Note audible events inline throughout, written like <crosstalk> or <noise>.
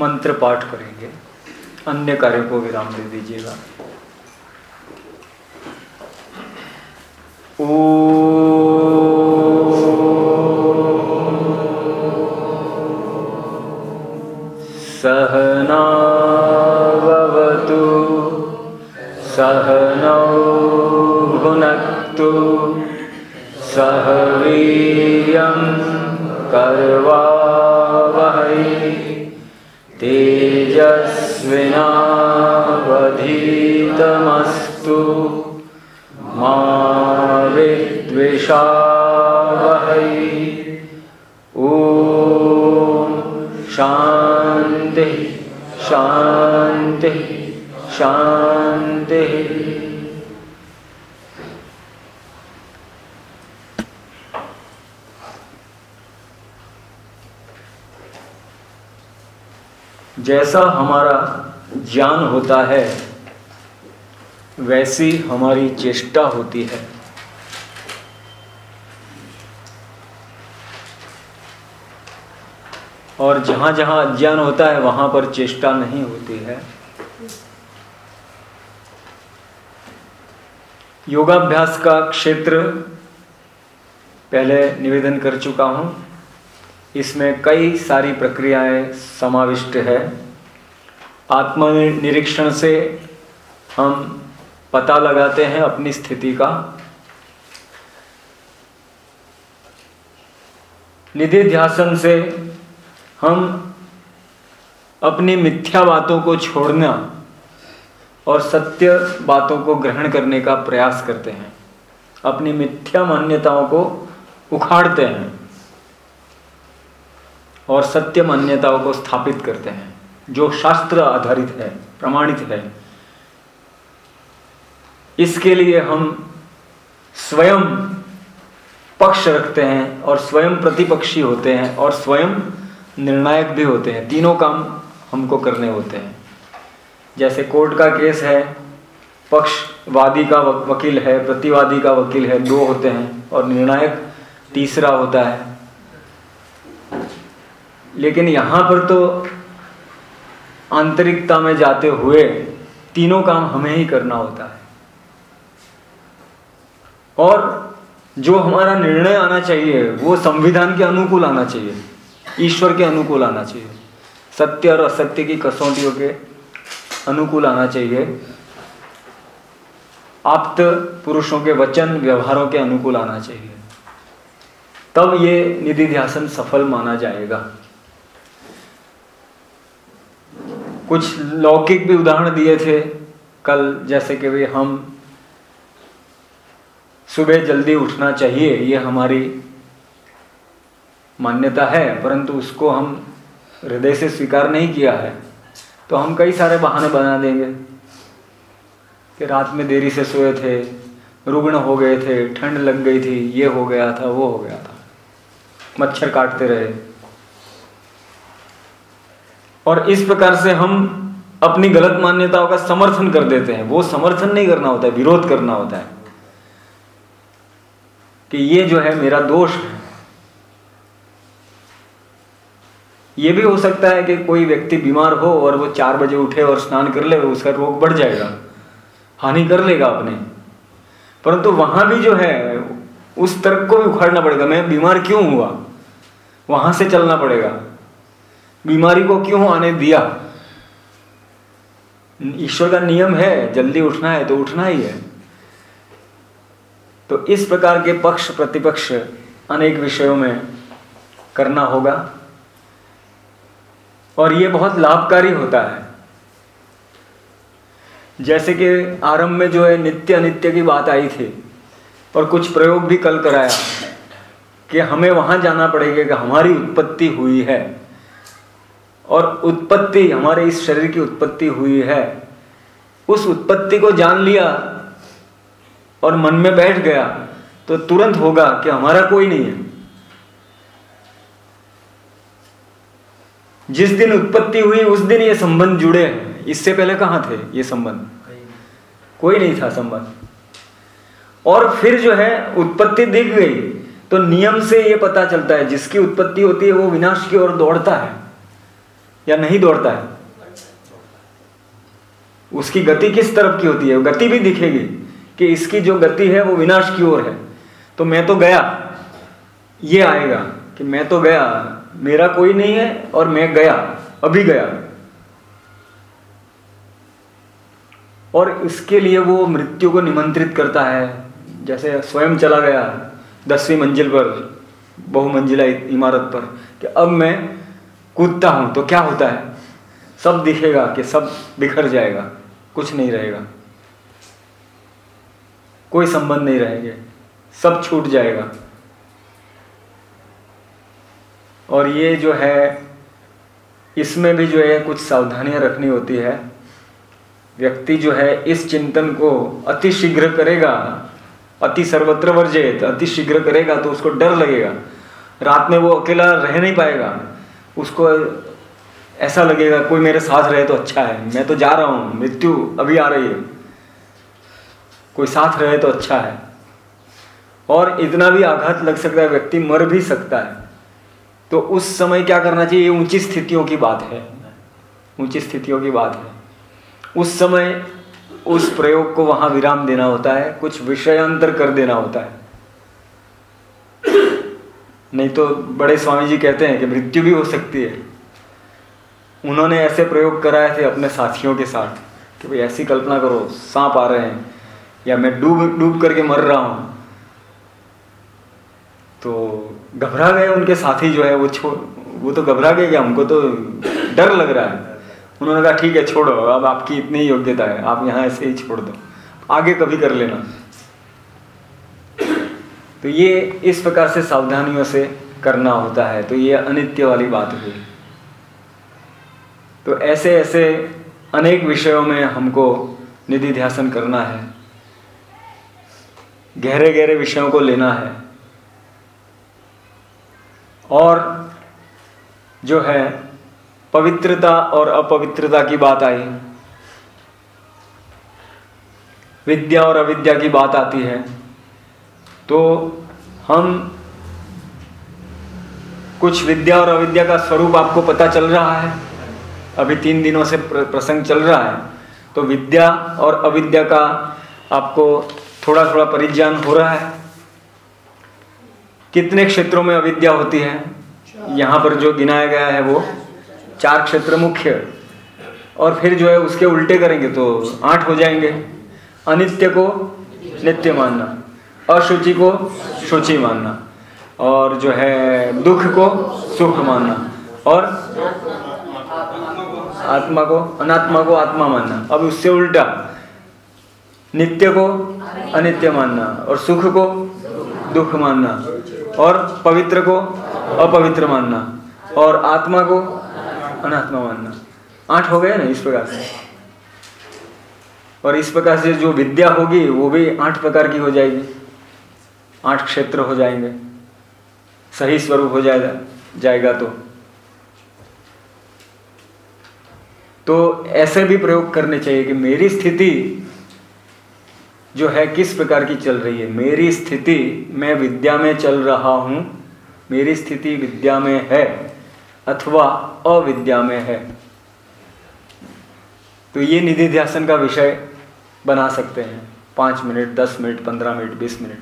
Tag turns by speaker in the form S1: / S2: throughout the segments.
S1: मंत्र पाठ करेंगे। अन्य कार्यों को विराम दे दीजिएगा। विद्विषावहै ॐ शान्ति शान्ति, शान्तिः। जैसा हमारा ज्ञान होता है, वैसी हमारी चेष्टा होती है। और जहाँ जहाँ अज्ञान होता है, वहाँ पर चेष्टा नहीं होती है। योगाभ्यास का क्षेत्र पहले निवेदन कर चुका हूँ। इसमें कई सारी प्रक्रियाएँ समाविष्ट है। आत्मनिरीक्षण से हम पता लगाते हैं अपनी स्थिति का। निधि ध्यासन से हम अपनी मिथ्या बातों को छोड़ना और सत्य बातों को ग्रहण करने का प्रयास करते हैं। अपनी मिथ्या मान्यताओं को उखाड़ते हैं और सत्य मान्यताओं को स्थापित करते हैं, जो शास्त्र आधारित है, प्रमाणित है। इसके लिए हम स्वयं पक्ष रखते हैं और स्वयं प्रतिपक्षी होते हैं और स्वयं निर्णायक भी होते हैं। तीनों काम हमको करने होते हैं। जैसे कोर्ट का केस है, पक्षवादी का वकील है, प्रतिवादी का वकील है, दो होते हैं और निर्णायक तीसरा होता है। लेकिन यहाँ पर तो आंतरिकता में जाते हुए तीनों काम हमें ही करना होता है। और जो हमारा निर्णय आना चाहिए, वो संविधान के अनुकूल आना चाहिए। ईश्वर के अनुकूल आना चाहिए। सत्य और असत्य की कसौटियों के अनुकूल आना चाहिए। आप्त पुरुषों के वचन, व्यवहारों के अनुकूल आना चाहिए। तब ये निधि ध्यासन सफल माना जाएगा। कुछ लौकिक भी उदाहरण दिए थे कल, जैसे कि भी हम सुबह जल्दी उठना चाहिए, ये हमारी मान्यता है, परंतु उसको हम हृदय से स्वीकार नहीं किया है तो हम कई सारे बहाने बना देंगे। कि रात में देरी से सोए थे, रुग्ण हो गए थे, ठंड लग गई थी, ये हो गया था, वो हो गया था। मच्छर काटते रहे। और इस प्रकार से हम अपनी गलत मान्यताओं का समर्थन कर देते हैं। वो समर्थन नहीं करना होता है, विरोध करना होता है। कि ये जो है मेरा दोष है। ये भी हो सकता है कि कोई व्यक्ति बीमार हो और वो चार बजे उठे और स्नान कर ले, उसका रोग बढ़ जाएगा, हानि कर लेगा अपने। परंतु वहाँ भी जो है, उस तर्क को भी उखाड़ना पड़ेगा, मैं बीमार क्यों हुआ? वहाँ से चलना पड़ेगा। बीमारी को क्यों आने दिया? ईश्वर का नियम है, जल्दी उठना है तो उठना ही है। तो इस प्रकार के पक्ष, प्रतिपक्ष अनेक विषयों में करना होगा। और ये बहुत लाभकारी होता है। जैसे कि आरंभ में जो है नित्य अनित्य की बात आई थी, और कुछ प्रयोग भी कल कराया, कि हमें वहाँ जाना पड़ेगा कि हमारी उत्पत्ति हुई है, और उत्पत्ति, हमारे इस शरीर की उत्पत्ति हुई है। उस उत्पत्ति को जान लिया, और मन में बैठ गया तो तुरंत होगा कि हमारा कोई नहीं है। जिस दिन उत्पत्ति हुई, उस दिन ये संबंध जुड़े। हैं इससे पहले कहाँ थे ये संबंध? कोई नहीं था संबंध। और फिर जो है, उत्पत्ति दिख गई। तो नियम से ये पता चलता है, जिसकी उत्पत्ति होती है, वो विनाश की ओर दौड़ता है। या नहीं दौड़ता है? उसकी गति किस तरफ़ की होती है? गति भी दिखेगी कि इसकी जो गति है, वो विनाश की ओर है। तो मैं तो गया। ये आएगा कि मैं तो गया। मेरा कोई नहीं है और मैं गया, अभी गया। और इसके लिए वो मृत्यु को निमंत्रित करता है। जैसे स्वयं चला गया दसवीं मंजिल पर, बहुमंजिला इमारत पर, कि अब मैं कूदता हूँ तो क्या होता है? सब दिखेगा कि सब बिखर जाएगा, कुछ नहीं रहेगा। कोई संबंध नहीं रहेंगे, सब छूट जाएगा। और ये जो है, इसमें भी जो है कुछ सावधानियाँ रखनी होती है। व्यक्ति जो है इस चिंतन को अति शीघ्र करेगा, अति सर्वत्र वर्जित अति शीघ्र करेगा तो उसको डर लगेगा। रात में वो अकेला रह नहीं पाएगा। उसको ऐसा लगेगा, कोई मेरे साथ रहे तो अच्छा है। मैं तो जा रहा हूँ। मृत्यु अभी आ रही है। कोई साथ रहे तो अच्छा है। और इतना भी आघात लग सकता है, व्यक्ति मर भी सकता है। तो उस समय क्या करना चाहिए? ये ऊँची स्थितियों की बात है। ऊँची स्थितियों की बात है। उस समय उस प्रयोग को वहाँ विराम देना होता है, कुछ विषयांतर कर देना होता है। नहीं तो बड़े स्वामी जी कहते हैं कि मृत्यु भी हो सकती है। उन्होंने ऐसे प्रयोग कराए थे अपने साथियों के साथ कि भाई ऐसी कल्पना करो, सांप आ रहे हैं, या मैं डूब डूब करके मर रहा हूँ। तो घबरा गए उनके साथी जो है, वो छोड़ वो तो घबरा गए क्या हमको तो डर लग रहा है। उन्होंने कहा, ठीक है, छोड़ो, अब आपकी इतनी योग्यता है, आप यहाँ ऐसे ही छोड़ दो, आगे कभी कर लेना। तो ये इस प्रकार से सावधानियों से करना होता है तो ये अनित्य वाली बात हुई। तो ऐसे ऐसे अनेक विषयों में हमको निधि ध्यासन करना है गहरे गहरे विषयों को लेना है। और जो है पवित्रता और अपवित्रता की बात आई। विद्या और अविद्या की बात आती है। तो हम कुछ विद्या और अविद्या का स्वरूप आपको पता चल रहा है। अभी तीन दिनों से प्रसंग चल रहा है। तो विद्या और अविद्या का आपको थोड़ा थोड़ा परिज्ञान हो रहा है। कितने क्षेत्रों में अविद्या होती है? यहाँ पर जो गिनाया गया है वो चार क्षेत्र मुख्य। और फिर जो है उसके उल्टे करेंगे तो आठ हो जाएँगे। अनित्य को नित्य मानना अशुचि को शुचि मानना और जो है दुख को सुख मानना और आत्मा को अनात्मा को आत्मा मानना। अब उससे उल्टा नित्य को अनित्य मानना और सुख को दुख मानना। और पवित्र को अपवित्र मानना और आत्मा को अनात्मा मानना। आठ हो गए ना इस प्रकार से? और इस प्रकार से जो विद्या होगी, वो भी आठ प्रकार की हो जाएगी। आठ क्षेत्र हो जाएँगे। सही स्वरूप हो जाएगा जाएगा तो। तो ऐसे भी प्रयोग करने चाहिए कि मेरी स्थिति जो है किस प्रकार की चल रही है? मेरी स्थिति मैं विद्या में चल रहा हूँ। मेरी स्थिति विद्या में है अथवा अविद्या में है। तो ये निधि ध्यासन का विषय बना सकते हैं। पाँच मिनट, दस मिनट, पंद्रह मिनट, बीस मिनट।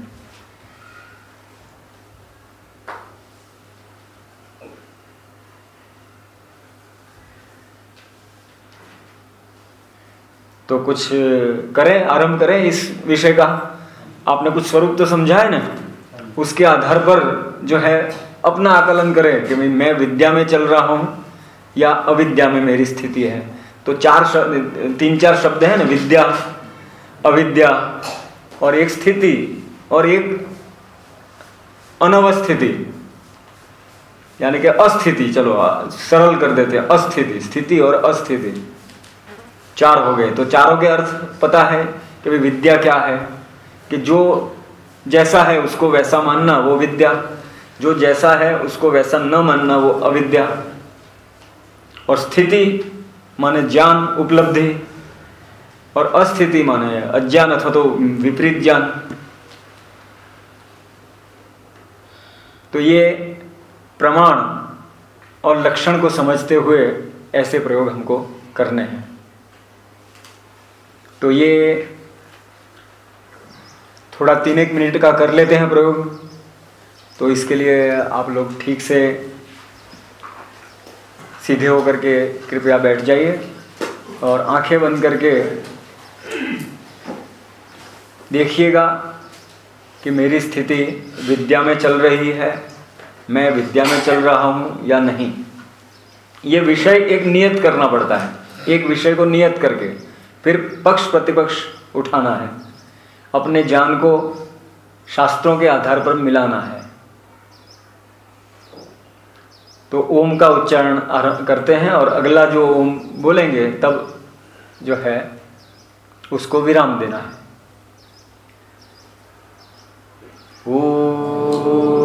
S1: तो कुछ करें, आरंभ करें इस विषय का। आपने कुछ स्वरूप तो समझा है ना? उसके आधार पर जो है अपना आकलन करें कि मैं विद्या में चल रहा हूँ या अविद्या में मेरी स्थिति है। तो चार शब्द तीन चार शब्द है ना, विद्या, अविद्या और एक स्थिति और एक अनवस्थिति। यानी कि अस्थिति, चलो सरल कर देते हैं, अस्थिति, स्थिति और अस्थिति। चार हो गए। तो चारों के अर्थ पता है कि विद्या क्या है, कि जो जैसा है उसको वैसा मानना वो विद्या, जो जैसा है उसको वैसा न मानना वो अविद्या। और स्थिति माने ज्ञान उपलब्धि, और अस्थिति माने अज्ञान अथवा तो विपरीत ज्ञान। तो ये प्रमाण और लक्षण को समझते हुए ऐसे प्रयोग हमको करने हैं। तो ये थोड़ा तीन एक मिनट का कर लेते हैं प्रयोग। तो इसके लिए आप लोग ठीक से सीधे होकर के कृपया बैठ जाइए और आँखें बंद करके देखिएगा कि मेरी स्थिति विद्या में चल रही है, मैं विद्या में चल रहा हूँ या नहीं। ये विषय एक नियत करना पड़ता है, एक विषय को नियत करके। फिर पक्ष प्रतिपक्ष उठाना है। अपने ज्ञान को शास्त्रों के आधार पर मिलाना है। तो ओम का उच्चारण करते हैं और अगला जो ओम बोलेंगे, तब जो है, उसको विराम देना है। ओ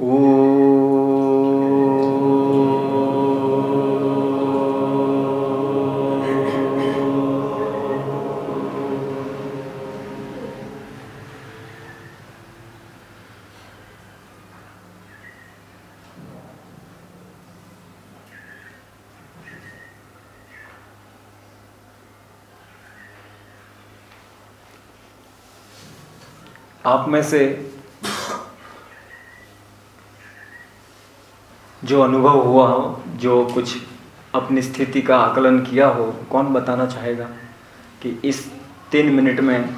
S1: आप में से जो अनुभव हुआ हो, जो कुछ अपनी स्थिति का आकलन किया हो, कौन बताना चाहेगा कि इस तीन मिनट में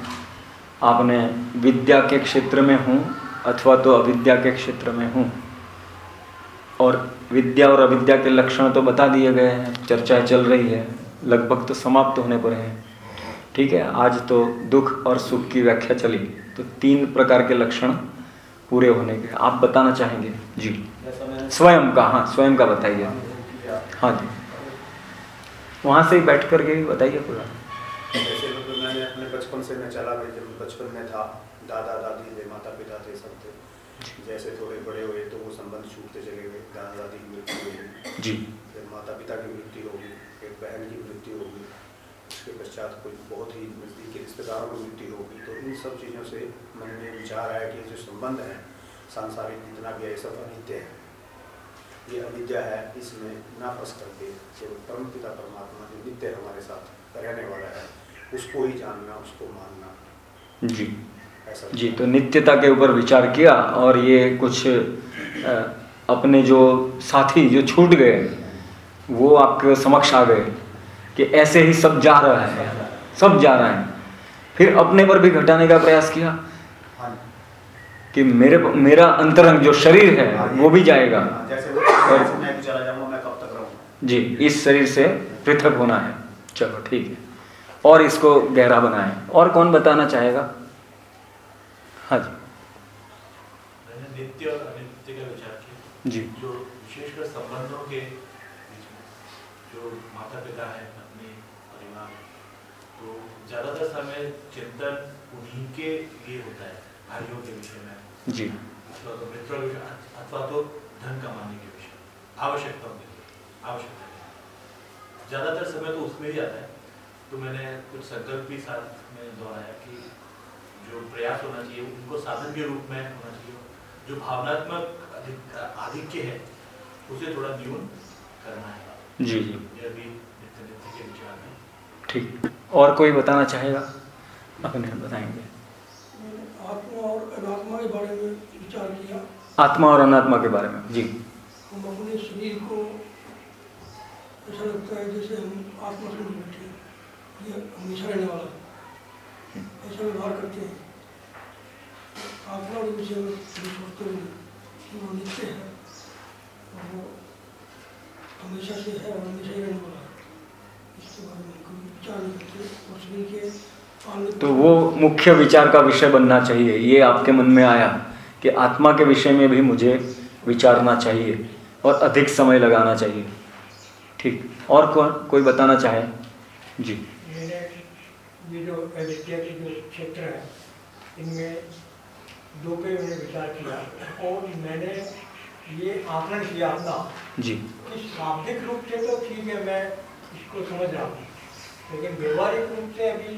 S1: आपने विद्या के क्षेत्र में हूँ अथवा तो अविद्या के क्षेत्र में हूँ? और विद्या और अविद्या के लक्षण तो बता दिए गए हैं, चर्चाएँ चल रही है, लगभग तो समाप्त होने पर हैं। ठीक है, आज तो दुख और सुख की व्याख्या चली। तो तीन प्रकार के लक्षण पूरे होने के। आप बताना चाहेंगे? जी। स्वयं का हाँ स्वयं का बताइए। हाँ जी। वहाँ से ही बैठ करके बताइए पूरा।
S2: जैसे मतलब मैंने अपने बचपन से मैं चला गया जब बचपन में था दादा दादी थे माता पिता थे सब थे। जैसे थोड़े बड़े हुए तो वो संबंध छूटते चले गए। दादा दादी की मृत्यु हो गई।
S1: जी।
S2: फिर माता पिता की मृत्यु होगी फिर बहन की मृत्यु होगी उसके पश्चात कोई बहुत ही नज़दीकी रिश्तेदारों की मृत्यु होगी तो इन सब चीज़ों से मन में विचार आया कि जो संबंध है सांसारिक जितना भी है सब अनित्य है। ये अविद्या है इसमें ना फंस करके केवल परम पिता परमात्मा जो नित्य हमारे साथ रहने वाला है उसको ही जानना उसको मानना।
S1: जी।
S2: ऐसा
S1: जी तो नित्यता के ऊपर विचार किया और ये कुछ अपने जो साथी जो छूट गए वो आपके समक्ष आ गए कि ऐसे ही सब जा रहा है सब जा रहा है। फिर अपने पर भी घटाने का प्रयास किया
S2: हाँ
S1: कि मेरे मेरा अंतरंग जो शरीर है वो भी जाएगा।
S2: जैसे वो जैसे मैं भी चला जाऊँगा मैं कब तक रहूँगा
S1: जी इस शरीर से पृथक होना है। चलो ठीक है। और इसको गहरा बनाएँ। और कौन बताना चाहेगा? हाँ जी।
S3: नित्य और अनित्य का विचार किया।
S1: जी।
S3: जो विशेषकर संबंधों के बीच में जो माता पिता है पत्नी परिवार तो ज़्यादातर समय चिंतन उन्हीं के लिए होता है भाइयों के विषय में।
S1: जी।
S3: अथवा तो मित्रों के अथवा तो धन कमाने के आवश्यकताओं के लिए आवश्यकता ज़्यादातर समय तो उसमें ही आता है। तो मैंने कुछ संकल्प भी साथ में दोहराया कि जो प्रयास होना चाहिए उनको साधन के रूप में होना चाहिए। जो भावनात्मक अधिक आधिक्य है उसे थोड़ा न्यून करना है।
S1: जी जी।
S3: यह भी नित्य नित्य के विचार में
S1: ठीक। और कोई बताना चाहेगा? अपने बताएँगे।
S4: आत्मा और अनात्मा के बारे में विचार किया।
S1: आत्मा और अनात्मा के बारे में जी।
S4: हम अपने शरीर को ऐसा लगता है जैसे हम आत्मा से बैठे ये हमेशा रहने वाला है। ऐसा व्यवहार करते हैं। आत्मा के विषय में सोचते हुए कि वो नित्य है और वो हमेशा से है और हमेशा ही रहने वाला है। इसके बारे में कोई विचार नहीं करते और शरीर के
S1: तो वो मुख्य विचार का विषय बनना चाहिए। ये आपके मन में आया कि आत्मा के विषय में भी मुझे विचारना चाहिए। और अधिक समय लगाना चाहिए। ठीक। और कौन कोई बताना चाहे? जी।
S5: ये जो अविद्या के जो क्षेत्र है इनमें दो पे मैंने विचार किया और मैंने ये आकलन किया अपना
S1: जी।
S5: कि शाब्दिक रूप से तो ठीक है मैं इसको समझ रहा हूँ लेकिन व्यवहारिक रूप से अभी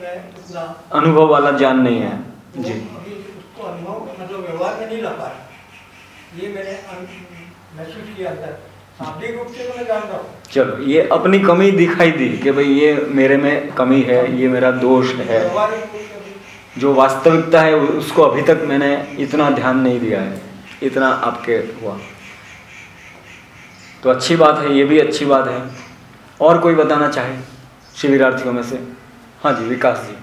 S5: मैं उतना
S1: अनुभव वाला ज्ञान नहीं है।
S5: वो
S1: जी।
S5: अभी उसको अनुभव मतलब व्यवहार में नहीं ला पाया ये मैंने महसूस किया अंदर शाब्दिक रूप से मैं जान हूँ।
S1: चलो ये अपनी कमी दिखाई दी कि भाई ये मेरे में कमी है ये मेरा दोष है। जो वास्तविकता है उसको अभी तक मैंने इतना ध्यान नहीं दिया है इतना आपके हुआ। तो अच्छी बात है ये भी अच्छी बात है। और कोई बताना चाहे शिविरार्थियों में से? हाँ जी विकास जी।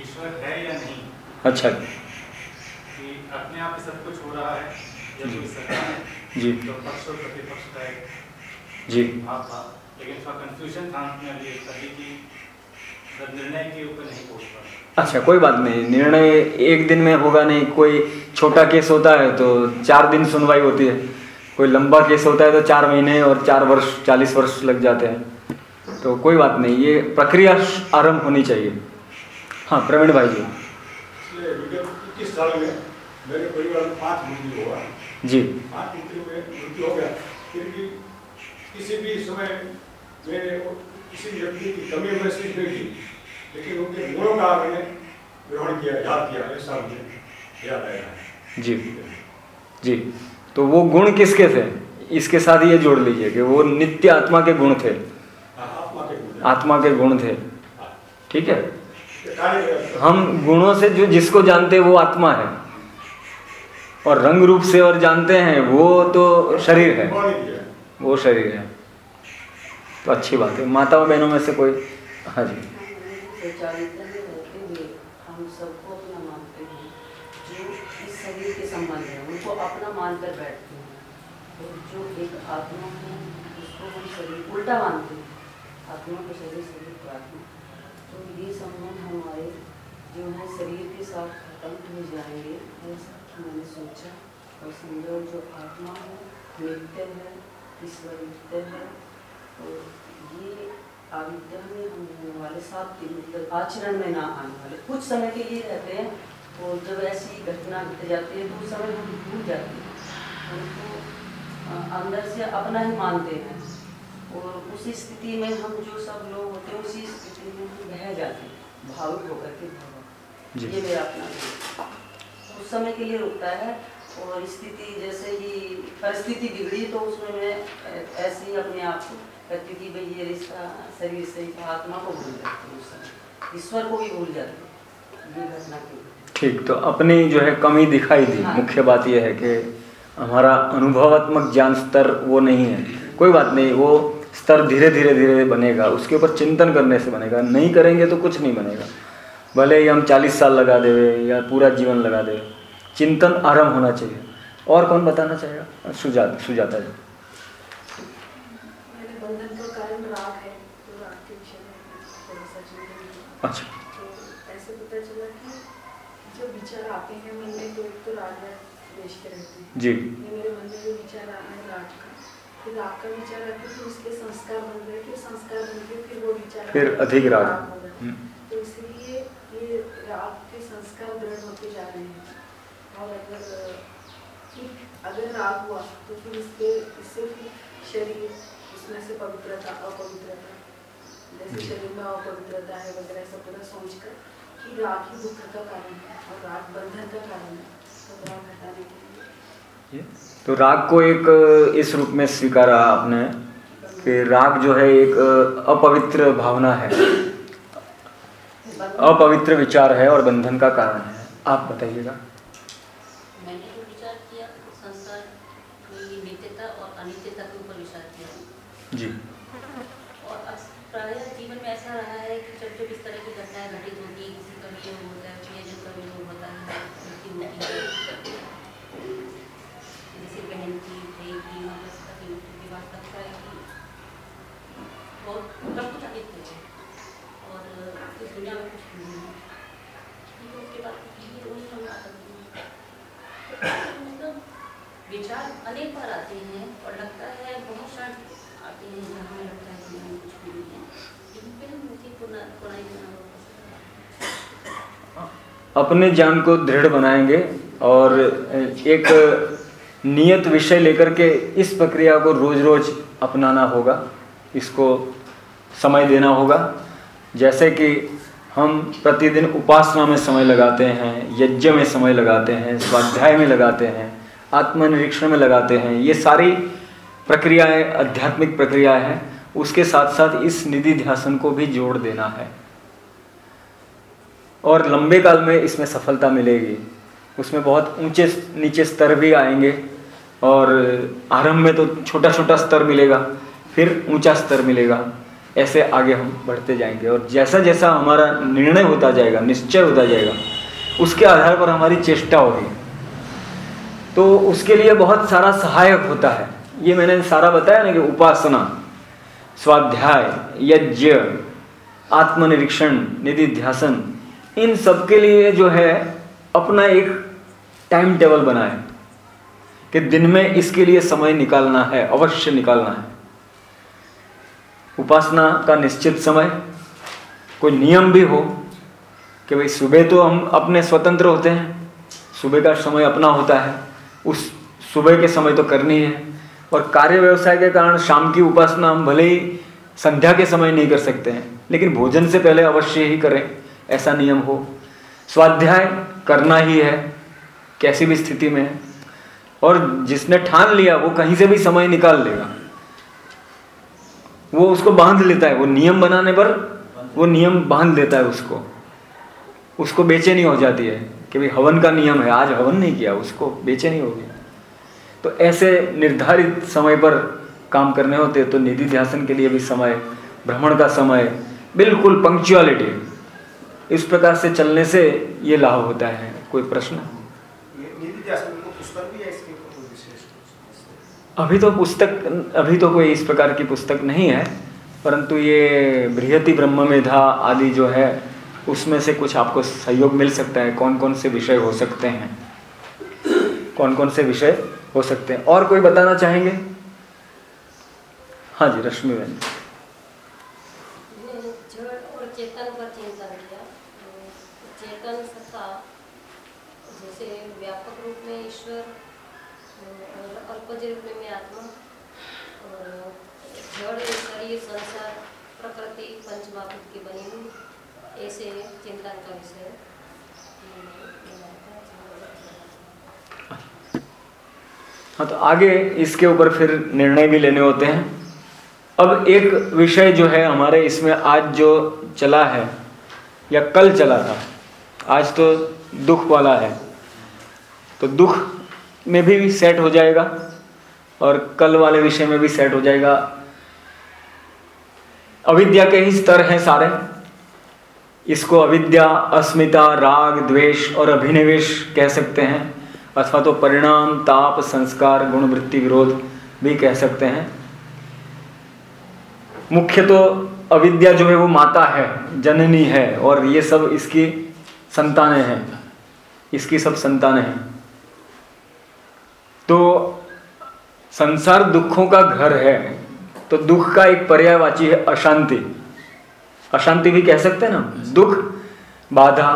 S6: ईश्वर है या नहीं?
S1: अच्छा।
S6: अपने आप सब कुछ हो रहा है।
S1: जी।
S6: तो
S1: जी।
S6: भाव था लेकिन थोड़ा कंफ्यूजन था में अभी सभी की मतलब निर्णय के ऊपर नहीं पहुँच पा
S1: अच्छा कोई बात नहीं। निर्णय एक दिन में होगा नहीं। कोई छोटा केस होता है तो चार दिन सुनवाई होती है। कोई लंबा केस होता है तो चार महीने और चार वर्ष चालीस वर्ष लग जाते हैं। तो कोई बात नहीं। ये प्रक्रिया आरंभ होनी चाहिए। हाँ प्रवीण भाई जी।
S2: इक्कीस साल में मेरे परिवार में पाँच मृत्यु हुआ।
S1: जी।
S2: पाँच मृत्यु में मृत्यु हो गया। फिर भी किसी भी समय मैंने किसी व्यक्ति की कमी महसूस नहीं की लेकिन उनके गुणों का मैंने ग्रहण किया याद किया ऐसा मुझे याद आया।
S1: जी। जी। तो वो गुण किसके थे? इसके साथ ये जोड़ लीजिए कि वो नित्य आत्मा के गुण थे।
S2: हाँ, आत्मा के गुण।
S1: आत्मा के गुण थे। ठीक है? हम गुणों से जो जिसको जानते हैं वो आत्मा है। और रंग रूप से और जानते हैं वो तो शरीर है। वो शरीर है। तो अच्छी बात है। माता बहनों में से कोई हाँ जी।
S7: संचालित में रहते हुए हम सबको अपना मानते हैं। जो अपना मानकर बैठते हैं। और जो एक आत्मा है उसको हम शरीर उल्टा मानते हैं। आत्मा को शरीर शरीर को आत्मा। तो ये संबंध हमारे जो है शरीर के साथ खत्म हो जाएँगे मैंने सोचा और समझो जो आत्मा है नित्य है ईश्वर नित्य है। और ये आविद्या में हम रहने वाले साथ के मतलब आचरण में ना आने वाले। कुछ समय के लिए रहते हैं और जब ऐसी घटना घट जाती है तो उस समय हम भूल जाते हैं। उनको अंदर से अपना ही मानते हैं। और उसी स्थिति में हम जो सब लोग होते हैं उसी स्थिति में हम बह जाते हैं। भावुक होकर के। भावुक ये मेरा अपना उस समय के लिए रुकता है और स्थिति जैसे ही परिस्थिति बिगड़ी तो उसमें मैं ऐसे ही अपने आप को कहती थी भाई ये रिश्ता शरीर से ही आत्मा को भूल जाती हूँ उस समय। ईश्वर को भी भूल जाती हूँ। ये घटना की।
S1: ठीक तो अपनी जो है कमी दिखाई दी।
S7: हाँ।
S1: मुख्य बात यह है कि हमारा अनुभवात्मक ज्ञान स्तर वो नहीं है। कोई बात नहीं वो स्तर धीरे धीरे धीरे बनेगा। उसके ऊपर चिंतन करने से बनेगा। नहीं करेंगे तो कुछ नहीं बनेगा। भले ही हम चालीस साल लगा देवे या पूरा जीवन लगा देवे चिंतन आरंभ होना चाहिए। और कौन बताना चाहेगा? सुजात सुजाता जी।
S8: मेरे बंधन का कारण राग है तो।
S1: अच्छा।
S8: तो जो हैं तो एक तो राग है देश के रहते हैं।
S1: जी।
S8: मेरे मन में जो विचार आ रहा है राग का फिर राग का विचार आते हैं फिर उसके संस्कार बन गए फिर संस्कार बन गए फिर वो विचार
S1: फिर अधिक राग। हम्म,
S8: तो इसलिए ये राग के संस्कार दृढ़ होते जा रहे हैं। और अगर अगर राग हुआ तो फिर इसके इससे फिर शरीर उसमें से पवित्रता अपवित्रता जैसे शरीर में अपवित्रता है वगैरह ऐसा पूरा सोचकर कि राग ही दुख का कारण है और राग बंधन का कारण है तो राग हटाने के लिए।
S1: तो राग को एक इस रूप में स्वीकारा आपने कि राग जो है एक अपवित्र भावना है। अपवित्र विचार है और बंधन का कारण है। आप बताइएगा।
S9: मैंने जो विचार किया संसार की नित्यता और अनित्यता के ऊपर विचार किया
S1: जी
S9: और अक्स- प्रायः जीवन में ऐसा रहा है कि जब जब इस तरह की घटनाएँ घटित होती है किसी का वियोग होता है प्रियजन का वियोग होता है मृत्यु होती है जैसे बहन की भाई की मतलब पति मृत्यु की बात लगता है कि बहुत सब कुछ अनित्य है और इस दुनिया में कुछ नहीं है लेकिन उसके बाद ये रोज हम आते हैं मतलब विचार अनेक बार आते हैं और लगता है बहुत क्षण आते हैं जहाँ हमें लगता है कि नहीं कुछ भी नहीं है लेकिन फिर हम उसी पुनः पुनः
S1: अपने ज्ञान को दृढ़ बनाएँगे और एक नियत विषय लेकर के इस प्रक्रिया को रोज रोज अपनाना होगा। इसको समय देना होगा। जैसे कि हम प्रतिदिन उपासना में समय लगाते हैं, यज्ञ में समय लगाते हैं, स्वाध्याय में लगाते हैं, आत्मनिरीक्षण में लगाते हैं, ये सारी प्रक्रियाएँ, आध्यात्मिक प्रक्रियाएँ हैं। उसके साथ साथ इस निधि ध्यासन को भी जोड़ देना है। और लंबे काल में इसमें सफलता मिलेगी। उसमें बहुत ऊँचे नीचे स्तर भी आएँगे और आरंभ में तो छोटा छोटा स्तर मिलेगा, फिर ऊँचा स्तर मिलेगा। ऐसे आगे हम बढ़ते जाएँगे और जैसा जैसा हमारा निर्णय होता जाएगा, निश्चय होता जाएगा, उसके आधार पर हमारी चेष्टा होगी। तो उसके लिए बहुत सारा सहायक होता है। ये मैंने सारा बताया ना कि उपासना, स्वाध्याय, यज्ञ, आत्मनिरीक्षण निधि ध्यासन इन सब के लिए जो है, अपना एक टाइम टेबल बनाए कि दिन में इसके लिए समय निकालना है, अवश्य निकालना है। उपासना का निश्चित समय, कोई नियम भी हो कि भाई सुबह तो हम अपने स्वतंत्र होते हैं, सुबह का समय अपना होता है, उस सुबह के समय तो करनी है और कार्य व्यवसाय के कारण शाम की उपासना हम भले ही संध्या के समय नहीं कर सकते हैं, लेकिन भोजन से पहले अवश्य ही करें। ऐसा नियम हो। स्वाध्याय करना ही है, कैसी भी स्थिति में। है और जिसने ठान लिया, वो कहीं से भी समय निकाल लेगा। वो उसको बाँध लेता है। वो नियम बनाने पर वो नियम बाँध देता है उसको। उसको बेचैनी हो जाती है कि भाई हवन का नियम है। आज हवन नहीं किया, उसको बेचैनी होगी तो ऐसे निर्धारित समय पर काम करने होते तो निधि ध्यान के लिए भी समय, भ्रमण का समय, बिल्कुल पंक्चुअलिटी इस प्रकार से चलने से ये लाभ होता है कोई प्रश्न? अभी तो पुस्तक अभी तो कोई इस प्रकार की पुस्तक नहीं है परंतु ये बृहति ब्रह्म मेधा आदि जो है उसमें से कुछ आपको सहयोग मिल सकता है। कौन कौन से विषय हो सकते हैं? कौन कौन से विषय हो सकते हैं? और कोई बताना चाहेंगे? हाँ जी रश्मि बहन
S10: मैंने जड़ और चेतन पर चिंतन किया तो चेतन सत्ता जैसे व्यापक रूप में ईश्वर और अल्पज रूप में मैं आत्मा, और जड़, शरीर, संसार, प्रकृति पंचमहाभूत की बनी हुई, ऐसे चिंतन का विषय
S1: हाँ तो आगे इसके ऊपर फिर निर्णय भी लेने होते हैं। अब एक विषय जो है हमारे इसमें आज जो चला है, या कल चला था, आज तो दुख वाला है। तो दुख में भी सेट हो जाएगा और कल वाले विषय में भी सेट हो जाएगा। अविद्या के ही स्तर हैं सारे। इसको अविद्या, अस्मिता, राग, द्वेष और अभिनिवेश कह सकते हैं, अथवा तो परिणाम, ताप, संस्कार गुण वृत्ति विरोध भी कह सकते हैं। मुख्य तो अविद्या जो है वो माता है, जननी है और ये सब इसकी संतानें हैं। इसकी सब संतानें हैं। तो संसार दुखों का घर है तो दुख का एक पर्यायवाची है अशांति। अशांति भी कह सकते हैं ना? दुख, बाधा,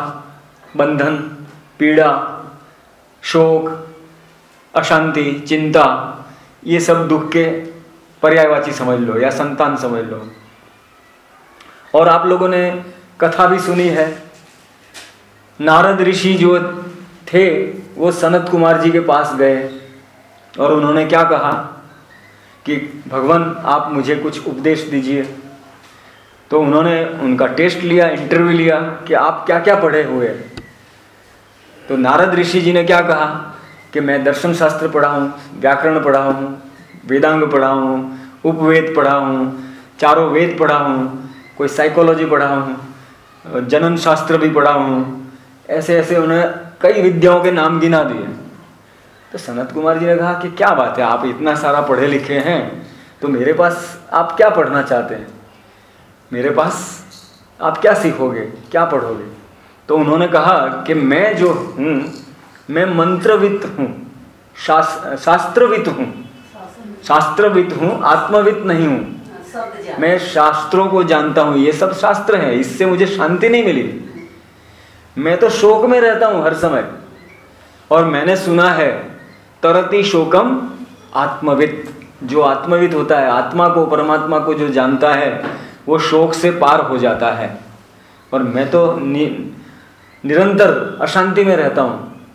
S1: बंधन, पीड़ा, शोक, अशांति, चिंता, ये सब दुख के पर्यायवाची समझ लो या संतान समझ लो। और आप लोगों ने कथा भी सुनी है। नारद ऋषि जो थे, वो सनत कुमार जी के पास गए। और उन्होंने क्या कहा कि भगवान, आप मुझे कुछ उपदेश दीजिए। तो उन्होंने उनका टेस्ट लिया इंटरव्यू लिया कि आप क्या क्या पढ़े हुए तो नारद ऋषि जी ने क्या कहा कि मैं दर्शन शास्त्र पढ़ा हूँ, व्याकरण पढ़ा हूँ, वेदांग पढ़ा हूँ, उपवेद पढ़ा हूँ, चारों वेद पढ़ा हूँ, कोई साइकोलॉजी पढ़ा हूँ, जनन शास्त्र भी पढ़ा हूँ। ऐसे ऐसे उन्हें कई विद्याओं के नाम गिना दिए। तो सनत कुमार जी ने कहा कि क्या बात है आप इतना सारा पढ़े लिखे हैं तो मेरे पास आप क्या पढ़ना चाहते हैं? मेरे पास आप क्या सीखोगे क्या पढ़ोगे? तो उन्होंने कहा कि मैं जो हूँ मैं मंत्रवित हूँ शास, शास्त्रवित हूँ। शास्त्रवित हूँ आत्मवित नहीं हूँ। मैं शास्त्रों को जानता हूँ ये सब शास्त्र हैं इससे मुझे शांति नहीं मिली। मैं तो शोक में रहता हूँ हर समय। और मैंने सुना है तरती शोकम आत्मवित जो आत्मविद होता है आत्मा को परमात्मा को जो जानता है वो शोक से पार हो जाता है। और मैं तो नि, निरंतर अशांति में रहता हूँ।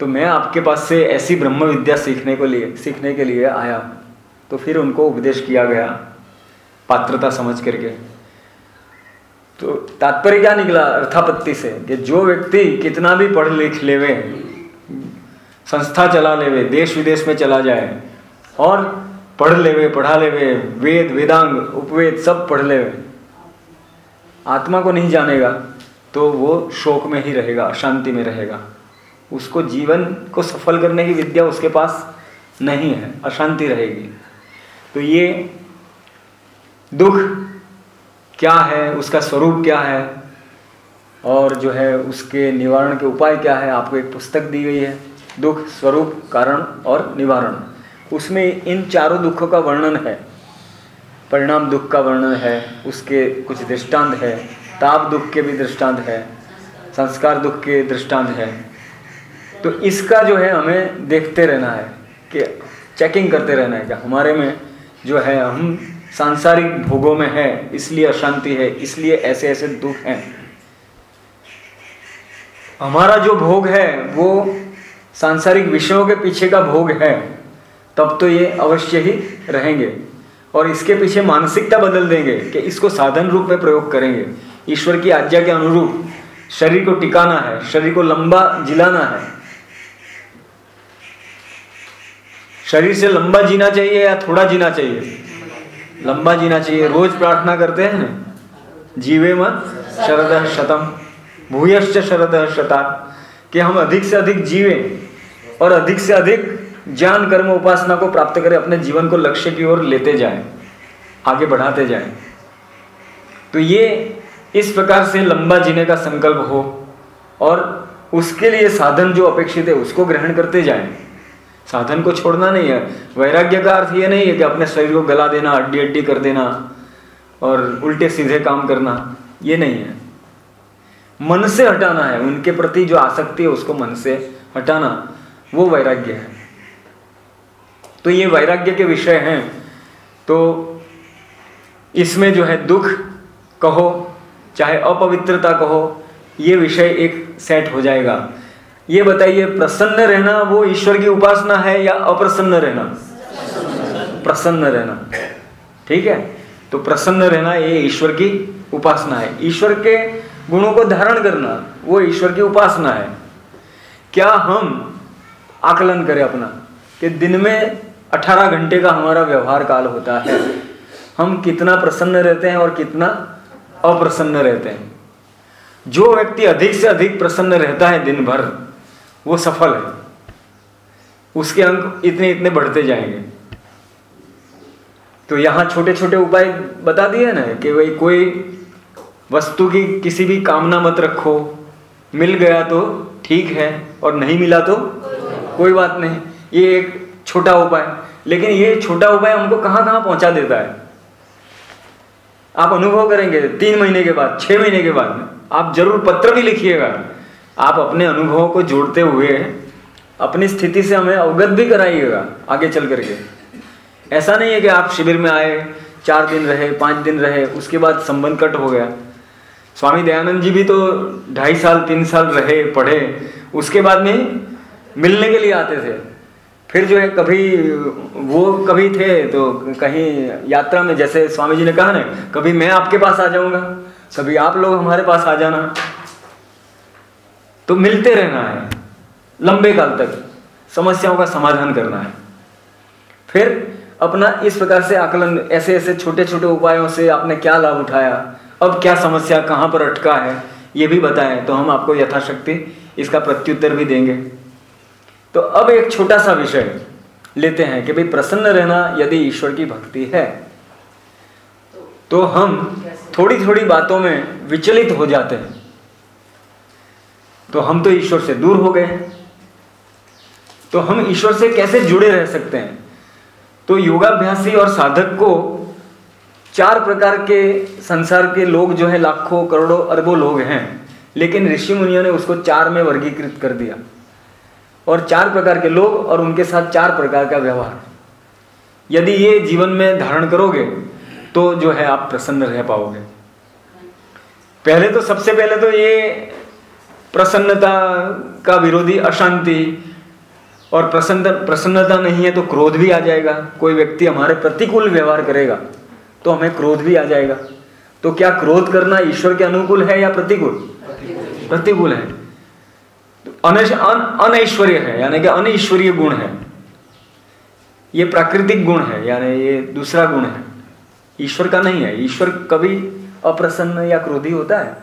S1: तो मैं आपके पास से ऐसी ब्रह्म विद्या सीखने को लिए सीखने के लिए आया। तो फिर उनको उपदेश किया गया पात्रता समझ करके। तो तात्पर्य क्या निकला अर्थापत्ति से? कि जो व्यक्ति कितना भी पढ़ लिख लेवे संस्था चला लेवे देश विदेश में चला जाए, और पढ़ लेवे, पढ़ा लेवे, वेद, वेदांग, उपवेद सब पढ़ लेवे। आत्मा को नहीं जानेगा तो वो शोक में ही रहेगा, शांति में रहेगा। उसको जीवन को सफल करने की विद्या उसके पास नहीं है, अशांति रहेगी। तो ये दुख क्या है, उसका स्वरूप क्या है, और जो है उसके निवारण के उपाय क्या है, आपको एक पुस्तक दी गई है। दुख, स्वरूप, कारण और निवारण। उसमें इन चारों दुखों का वर्णन है। परिणाम दुख का वर्णन है, उसके कुछ दृष्टांत है, ताप दुख के भी दृष्टांत है, संस्कार दुख के दृष्टांत है। तो इसका जो है हमें देखते रहना है कि चेकिंग करते रहना है कि हमारे में जो है हम सांसारिक भोगों में है, इसलिए अशांति है, इसलिए ऐसे ऐसे दुख हैं। हमारा जो भोग है, वो सांसारिक विषयों के पीछे का भोग है, तब तो ये अवश्य ही रहेंगे। और इसके पीछे मानसिकता बदल देंगे कि इसको साधन रूप में प्रयोग करेंगे। ईश्वर की आज्ञा के अनुरूप शरीर को टिकाना है, शरीर को लंबा जिलाना है। शरीर से लंबा जीना चाहिए या थोड़ा जीना चाहिए? लंबा जीना चाहिए। रोज प्रार्थना करते हैं ना? जीवे मत शरद शतम। भूयश्च शरद शता। कि हम अधिक से अधिक जीवे। और अधिक से अधिक ज्ञान, कर्म, उपासना को प्राप्त करें, अपने जीवन को लक्ष्य की ओर लेते जाएँ, आगे बढ़ाते जाएँ। तो ये इस प्रकार से लंबा जीने का संकल्प हो और उसके लिए साधन जो अपेक्षित है, उसको ग्रहण करते जाएँ। साधन को छोड़ना नहीं है। वैराग्य का अर्थ ये नहीं है कि अपने शरीर को गला देना, हड्डी हड्डी कर देना और उल्टे सीधे काम करना, ये नहीं है। मन से हटाना है, उनके प्रति जो आसक्ति है, उसको मन से हटाना। वो वैराग्य है। तो ये वैराग्य के विषय हैं। तो इसमें जो है दुख कहो, चाहे अपवित्रता कहो, ये विषय एक सेट हो जाएगा। ये बताइए, प्रसन्न रहना वो ईश्वर की उपासना है या अप्रसन्न रहना? प्रसन्न रहना। ठीक है? तो प्रसन्न रहना ये ईश्वर की उपासना है। ईश्वर के गुणों को धारण करना वो ईश्वर की उपासना है। क्या हम आकलन करें अपना, कि दिन में 18 घंटे का हमारा व्यवहार काल होता है। हम कितना प्रसन्न रहते हैं और कितना अप्रसन्न रहते हैं। जो व्यक्ति अधिक से अधिक प्रसन्न रहता है दिन भर, वो सफल है। उसके अंक इतने इतने बढ़ते जाएँगे। तो यहाँ छोटे छोटे उपाय बता दिए ना, कि भाई कोई वस्तु की किसी भी कामना मत रखो। मिल गया तो ठीक है, और नहीं मिला तो कोई बात नहीं, ये एक छोटा उपाय। लेकिन ये छोटा उपाय हमको कहाँ कहाँ पहुँचा देता है? आप अनुभव करेंगे तीन महीने के बाद, छह महीने के बाद। आप ज़रूर पत्र भी लिखिएगा। आप अपने अनुभवों को जोड़ते हुए, अपनी स्थिति से हमें अवगत भी कराइएगा आगे चल करके। ऐसा नहीं है कि आप शिविर में आए, चार दिन रहे, पाँच दिन रहे, उसके बाद संबंध कट हो गया। स्वामी दयानंद जी भी तो ढाई साल, तीन साल रहे, पढ़े, उसके बाद में मिलने के लिए आते थे। फिर जो है कभी वो कभी थे तो कहीं यात्रा में, जैसे स्वामी जी ने कहा ना, कभी मैं आपके पास आ जाऊँगा, कभी आप लोग हमारे पास आ जाना। तो मिलते रहना है, लंबे काल तक समस्याओं का समाधान करना है। फिर अपना इस प्रकार से आकलन, ऐसे ऐसे छोटे छोटे उपायों से आपने क्या लाभ उठाया, अब क्या समस्या कहाँ पर अटका है, ये भी बताएँ तो हम आपको यथाशक्ति इसका प्रत्युत्तर भी देंगे। तो अब एक छोटा सा विषय लेते हैं कि भाई प्रसन्न रहना यदि ईश्वर की भक्ति है तो हम थोड़ी थोड़ी बातों में विचलित हो जाते हैं। तो हम तो ईश्वर से दूर हो गए। तो हम ईश्वर से कैसे जुड़े रह सकते हैं? तो योगाभ्यासी और साधक को चार प्रकार के संसार के लोग जो है, लाखों, करोड़ों, अरबों लोग हैं, लेकिन ऋषि मुनियों ने उसको चार में वर्गीकृत कर दिया। और चार प्रकार के लोग और उनके साथ चार प्रकार का व्यवहार। यदि ये जीवन में धारण करोगे तो जो है आप प्रसन्न रह पाओगे। पहले तो सबसे पहले तो ये प्रसन्नता का विरोधी अशांति और प्रसन्न, प्रसन्नता नहीं है तो क्रोध भी आ जाएगा। कोई व्यक्ति हमारे प्रतिकूल व्यवहार करेगा तो हमें क्रोध भी आ जाएगा। तो क्या क्रोध करना ईश्वर के अनुकूल है या प्रतिकूल? प्रतिकूल है। अनैश्वर्य है, यानी कि अनईश्वरीय गुण है। ये प्राकृतिक गुण है, यानी ये दूसरा गुण है। ईश्वर का नहीं है। ईश्वर कभी अप्रसन्न या क्रोधी होता है?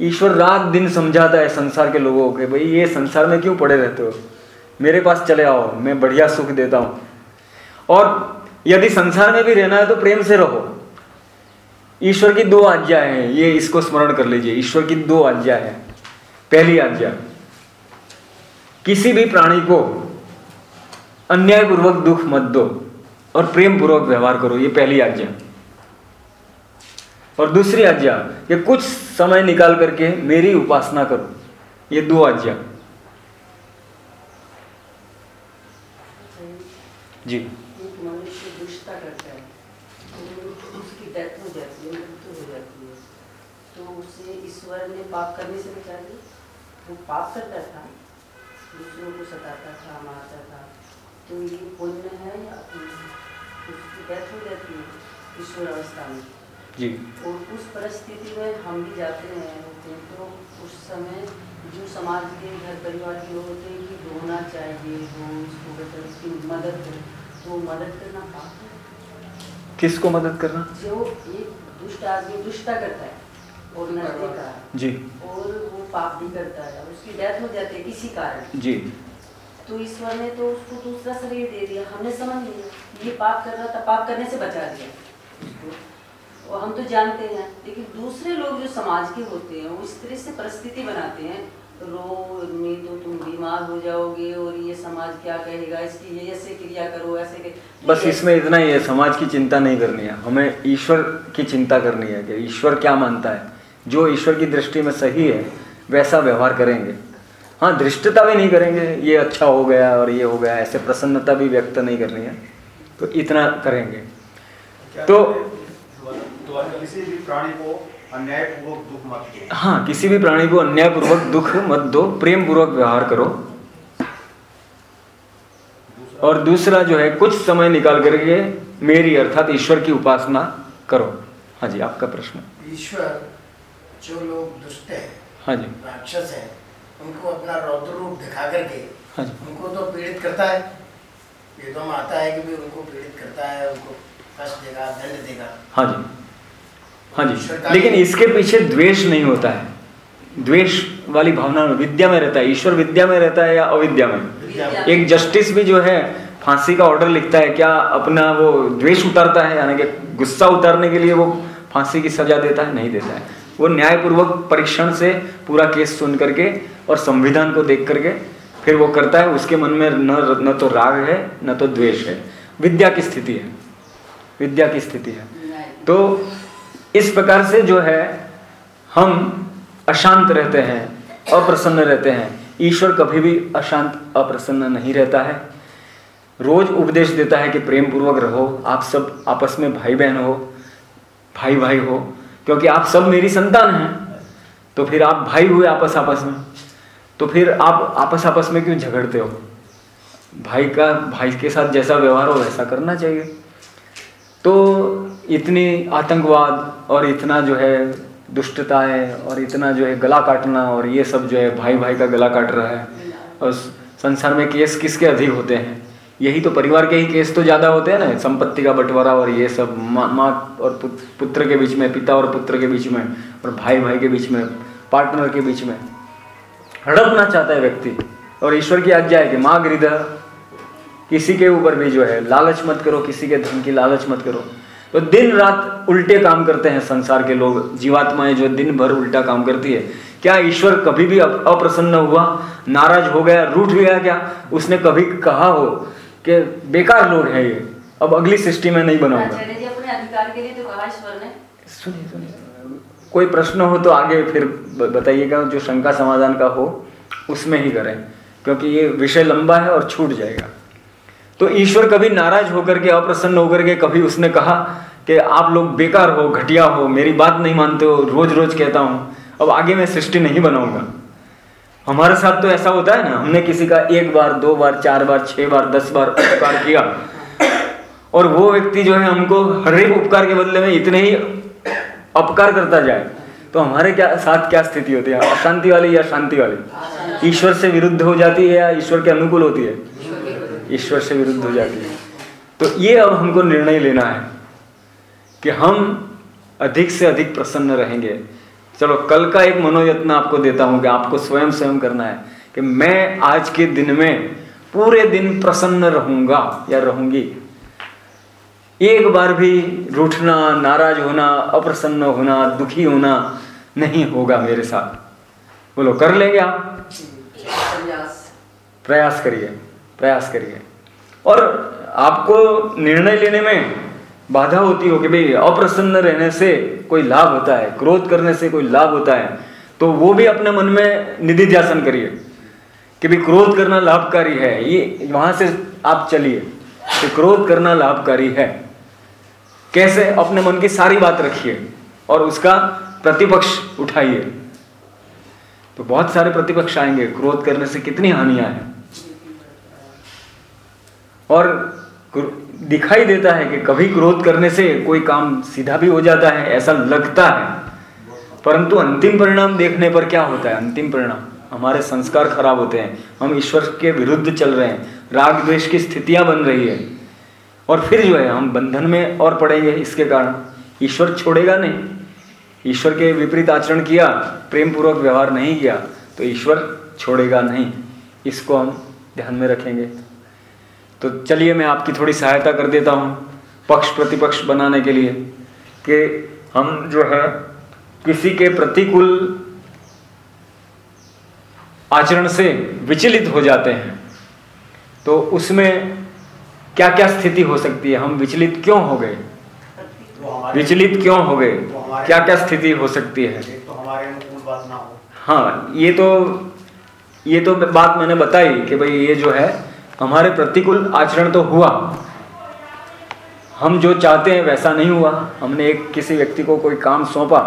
S1: ईश्वर रात दिन समझाता है संसार के लोगों के भाई, ये संसार में क्यों पड़े रहते हो? मेरे पास चले आओ, मैं बढ़िया सुख देता हूँ। और यदि संसार में भी रहना है तो प्रेम से रहो। ईश्वर की दो आज्ञा है, ये इसको स्मरण कर लीजिए। ईश्वर की दो आज्ञा है। पहली आज्ञा किसी भी प्राणी को अन्यायपूर्वक दुख मत दो और प्रेम पूर्वक व्यवहार करो, ये पहली आज्ञा। और दूसरी आज्ञा कि कुछ समय निकाल करके मेरी उपासना करो, ये दो आज्ञा। जी।
S7: तो तो पाप करने से बचा दिया वो पाप करता था दूसरों को सताता था मारता था। तो ये पुण्य है या उसकी डेथ हो जाती है ईश्वर अवस्था में।
S1: जी।
S7: और उस परिस्थिति में हम भी जाते हैं होते हैं। तो उस समय जो समाज के घर परिवार के लोग होते हैं कि रोना चाहिए वो उसको मतलब उसकी मदद करें। तो मदद करना पाप
S1: किसको मदद करना?
S7: जो एक दुष्ट आदमी दुष्टता करता है। और
S1: जी।
S7: और वो पाप भी करता है उसकी डेथ हो जाती है किसी कारण
S1: जी।
S7: तो ईश्वर ने तो उसको दूसरा शरीर दे दिया। हमने समझ लिया ये पाप कर रहा था पाप करने से बचा दिया उसको। और हम तो जानते हैं लेकिन दूसरे लोग जो समाज के होते हैं वो इस तरह से परिस्थिति बनाते हैं रो नहीं तो तुम बीमार हो जाओगे और ये समाज क्या कहेगा इसकी ये ऐसे क्रिया करो ऐसे कर...
S1: बस इसमें इतना ही है समाज की चिंता नहीं करनी है। हमें ईश्वर की चिंता करनी है कि ईश्वर क्या मानता है। जो ईश्वर की दृष्टि में सही है वैसा व्यवहार करेंगे। हाँ धृष्टता भी नहीं करेंगे ये अच्छा हो गया और ये हो गया ऐसे प्रसन्नता भी व्यक्त नहीं करनी है तो इतना करेंगे। तो-
S2: तो किसी भी प्राणी को अन्यायपूर्वक दुख मत दो।
S1: हाँ किसी भी प्राणी को अन्यायपूर्वक दुख मत दो प्रेम पूर्वक व्यवहार करो। और दूसरा जो है कुछ समय निकाल करके मेरी अर्थात ईश्वर की उपासना करो। हाँ जी आपका प्रश्न।
S11: ईश्वर जो लोग दुष्ट हैं
S1: हाँ जी।
S11: राक्षस हैं उनको अपना रौद्र रूप दिखा करके
S1: हाँ जी।
S11: उनको तो पीड़ित करता है। वेदों में आता है कि भी उनको पीड़ित करता है उनको कष्ट देगा दंड देगा।
S1: हाँ जी। हाँ जी। लेकिन इसके पीछे द्वेष नहीं होता है। द्वेष वाली भावना विद्या में रहता है। ईश्वर विद्या में रहता है या अविद्या में?
S11: में।
S1: एक जस्टिस भी जो है फांसी का ऑर्डर लिखता है। क्या अपना वो द्वेष उतारता है? यानी कि गुस्सा उतारने के लिए वो फांसी की सजा देता है? नहीं देता है। वो न्यायपूर्वक परीक्षण से पूरा केस सुन करके और संविधान को देख करके फिर वो करता है, उसके मन में न न तो राग है, न तो द्वेष है। विद्या की स्थिति है। विद्या की स्थिति है। तो इस प्रकार से जो है, हम अशांत रहते हैं, अप्रसन्न रहते हैं। ईश्वर कभी भी अशांत, अप्रसन्न नहीं रहता है। रोज उपदेश देता है कि प्रेम पूर्वक रहो, आप सब आपस में भाई बहन हो भाई भाई हो। क्योंकि आप सब मेरी संतान हैं। तो फिर आप भाई हुए आपस आपस में। तो फिर आप आपस आपस में क्यों झगड़ते हो? भाई का, भाई के साथ जैसा व्यवहार हो वैसा करना चाहिए। तो इतनी आतंकवाद और इतना जो है दुष्टताएँ और इतना जो है गला काटना और ये सब जो है भाई भाई का गला काट रहा है। और संसार में केस किसके अधिक होते हैं? यही तो परिवार के ही केस तो ज़्यादा होते हैं ना, संपत्ति का बंटवारा और ये सब, माँ माँ और पुत्र के बीच में, पिता और पुत्र के बीच में, और भाई भाई के बीच में पार्टनर के बीच में। हड़पना चाहता है व्यक्ति, और ईश्वर की आज्ञा है कि माँ हृदय किसी के ऊपर भी जो है, लालच मत करो, किसी के धन की लालच मत करो। तो दिन रात उल्टे काम करते हैं संसार के लोग, जीवात्माएँ जो दिन भर उल्टा काम करती है। क्या ईश्वर कभी भी अप- अप्रसन्न हुआ? नाराज़ हो गया? रूठ गया क्या? उसने कभी कहा हो? कि बेकार लोग हैं ये। अब अगली सृष्टि में नहीं बनाऊँगा।
S7: जी अपने अधिकार के लिए तो कहा ईश्वर ने?
S1: सुनिए सुनिए। कोई प्रश्न हो तो आगे फिर बताइएगा जो शंका समाधान का हो उसमें ही करें क्योंकि ये विषय लंबा है और छूट जाएगा। तो ईश्वर कभी नाराज़ होकर के अप्रसन्न होकर के कभी उसने कहा कि आप लोग बेकार हो घटिया हो मेरी बात नहीं मानते हो रोज रोज कहता हूँ अब आगे मैं सृष्टि नहीं बनाऊँगा। हमारे साथ तो ऐसा होता है ना, हमने किसी का एक बार, दो बार, चार बार, छह बार, दस बार उपकार किया। और वो व्यक्ति जो है हमको हर एक उपकार के बदले में इतने ही अपकार करता जाए तो हमारे क्या, साथ क्या स्थिति होती है? अशांति वाली या शांति वाली? ईश्वर से विरुद्ध हो जाती है या ईश्वर के अनुकूल होती है? ईश्वर से विरुद्ध हो जाती है। तो ये अब हमको निर्णय लेना है कि हम अधिक से अधिक प्रसन्न रहेंगे। चलो कल का एक मनोयत्न आपको देता हूँ कि आपको स्वयं स्वयं करना है कि मैं आज के दिन में पूरे दिन प्रसन्न रहूँगा या रहूँगी। एक बार भी रूठना नाराज़ होना अप्रसन्न होना दुखी होना नहीं होगा मेरे साथ। बोलो कर लेंगे आप? प्रयास करिए प्रयास करिए। और आपको निर्णय लेने में बाधा होती हो कि भाई अप्रसन्न रहने से कोई लाभ होता है, क्रोध करने से कोई लाभ होता है तो वो भी अपने मन में निधि ध्यासन करिए कि भाई क्रोध करना लाभकारी है, ये वहाँ से आप चलिए कि क्रोध करना लाभकारी है। कैसे? अपने मन की सारी बात रखिए और उसका प्रतिपक्ष उठाइए। तो बहुत सारे प्रतिपक्ष आएँगे, क्रोध करने से कितनी हानियाँ हैं। और दिखाई देता है कि कभी क्रोध करने से कोई काम सीधा भी हो जाता है, ऐसा लगता है। परंतु अंतिम परिणाम देखने पर क्या होता है? अंतिम परिणाम, हमारे संस्कार खराब होते हैं, हम ईश्वर के विरुद्ध चल रहे हैं, राग द्वेष की स्थितियाँ बन रही है। और फिर जो है, हम बंधन में और पड़ेंगे इसके कारण। ईश्वर छोड़ेगा नहीं। ईश्वर के विपरीत आचरण किया प्रेम पूर्वक व्यवहार नहीं किया तो ईश्वर छोड़ेगा नहीं। इसको हम ध्यान में रखेंगे। तो चलिए मैं आपकी थोड़ी सहायता कर देता हूँ पक्ष प्रतिपक्ष बनाने के लिए कि हम जो है किसी के प्रतिकूल आचरण से विचलित हो जाते हैं। तो उसमें क्या क्या स्थिति हो सकती है? हम विचलित क्यों हो गए?
S2: तो
S1: विचलित क्यों हो गए?
S2: तो
S1: क्या क्या स्थिति हो सकती है?
S2: तो हो।
S1: हाँ ये तो ये तो बात मैंने बताई कि भाई ये जो है हमारे प्रतिकूल आचरण तो हुआ। हम जो चाहते हैं वैसा नहीं हुआ। हमने एक किसी व्यक्ति को कोई काम सौंपा।